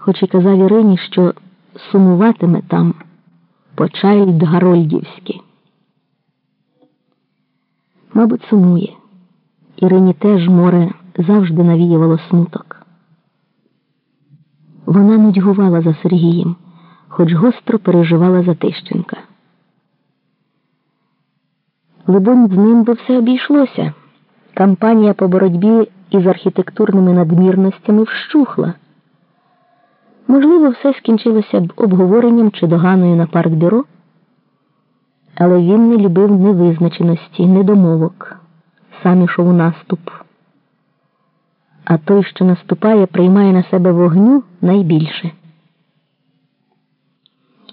хоч і казав Ірині, що сумуватиме там почайльд Гарольдівський. Мабуть, сумує. Ірині теж море завжди навіювало смуток. Вона нудьгувала за Сергієм, хоч гостро переживала за Тищенка. Либонь, з ним би все обійшлося. Кампанія по боротьбі із архітектурними надмірностями вщухла. Можливо, все скінчилося б обговоренням чи доганою на паркбюро, але він не любив невизначеності, недомовок, сам ішов у наступ. А той, що наступає, приймає на себе вогню найбільше.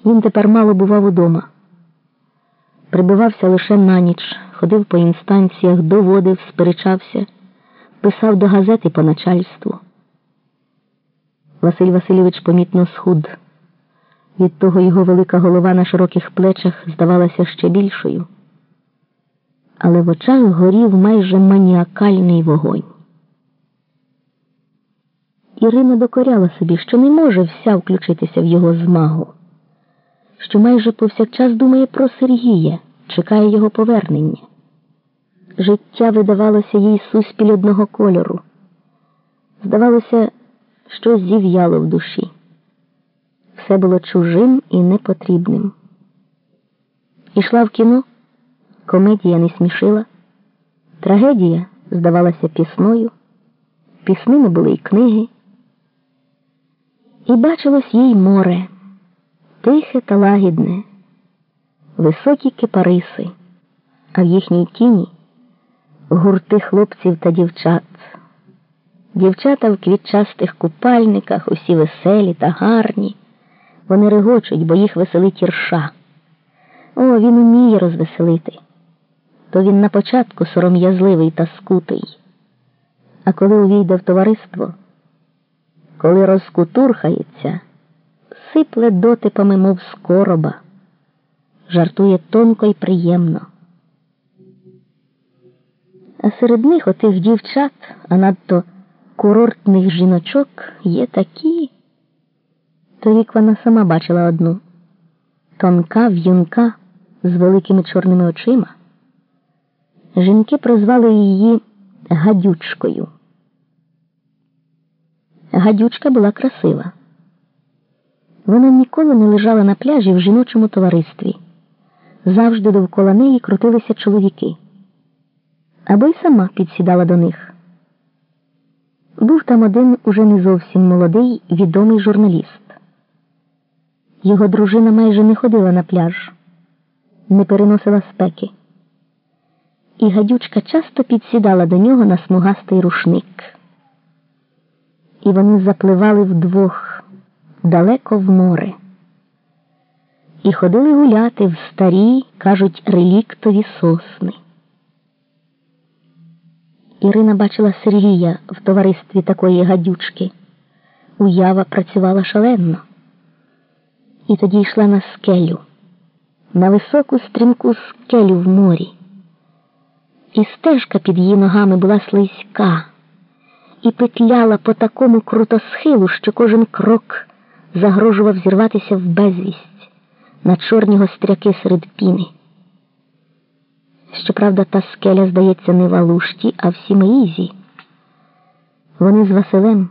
Він тепер мало бував удома, прибивався лише на ніч, ходив по інстанціях, доводив, сперечався, писав до газети по начальству. Василь Васильович помітно схуд. Від того його велика голова на широких плечах здавалася ще більшою, але в очах горів майже маніакальний вогонь. Ірина докоряла собі, що не може вся включитися в його змагу, що майже повсякчас думає про Сергія, чекає його повернення. Життя видавалося їй суспіль одного кольору. Здавалося, щось зів'яло в душі. Все було чужим і непотрібним. Ішла в кіно, комедія не смішила, трагедія здавалася пісною, пісними були й книги. І бачилось їй море, тихе та лагідне, високі кипариси, а в їхній тіні гурти хлопців та дівчат. Дівчата в квітчастих купальниках, усі веселі та гарні. Вони регочуть, бо їх веселить ірша. О, він уміє розвеселити. То він на початку сором'язливий та скутий. А коли увійде в товариство, коли розкутурхається, сипле дотипами, мов скороба, жартує тонко й приємно. А серед них отих дівчат, а надто курортних жіночок є такі. Торік вона сама бачила одну тонка в'юнка з великими чорними очима. Жінки прозвали її гадючкою. Гадючка була красива. Вона ніколи не лежала на пляжі в жіночому товаристві. Завжди довкола неї крутилися чоловіки. Або й сама підсідала до них. Був там один уже не зовсім молодий відомий журналіст. Його дружина майже не ходила на пляж, не переносила спеки. І гадючка часто підсідала до нього на смугастий рушник. І вони запливали вдвох далеко в море. І ходили гуляти в старі, кажуть, реліктові сосни. Ірина бачила Сергія в товаристві такої гадючки. Уява працювала шалено. І тоді йшла на скелю, на високу стрімку скелю в морі. І стежка під її ногами була слизька і петляла по такому крутосхилу, що кожен крок загрожував зірватися в безвість на чорні гостряки серед піни. Щоправда, та скеля, здається, не в Алушті, а в Сімеїзі. Вони з Василем,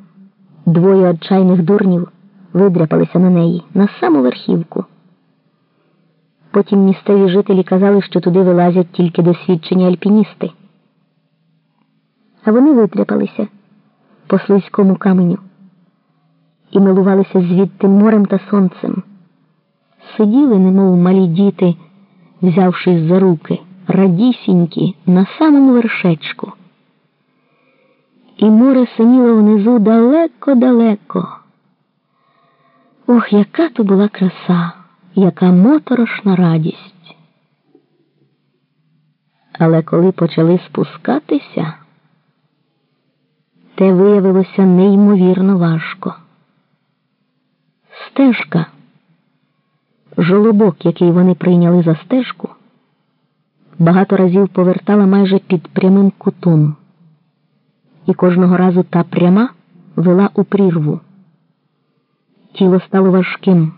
двоє отчайних дурнів, видряпалися на неї, на саму верхівку. Потім місцеві жителі казали, що туди вилазять тільки досвідчені альпіністи. А вони витряпалися по слизькому каменю і милувалися звідти морем та сонцем. Сиділи, немов малі діти, взявшись за руки радісінькі на самому вершечку. І море синіло внизу далеко-далеко. Ох, яка то була краса, яка моторошна радість. Але коли почали спускатися, те виявилося неймовірно важко. Стежка, жолобок, який вони прийняли за стежку багато разів повертала майже під прямим кутом, і кожного разу та пряма вела у прірву. тіло стало важким.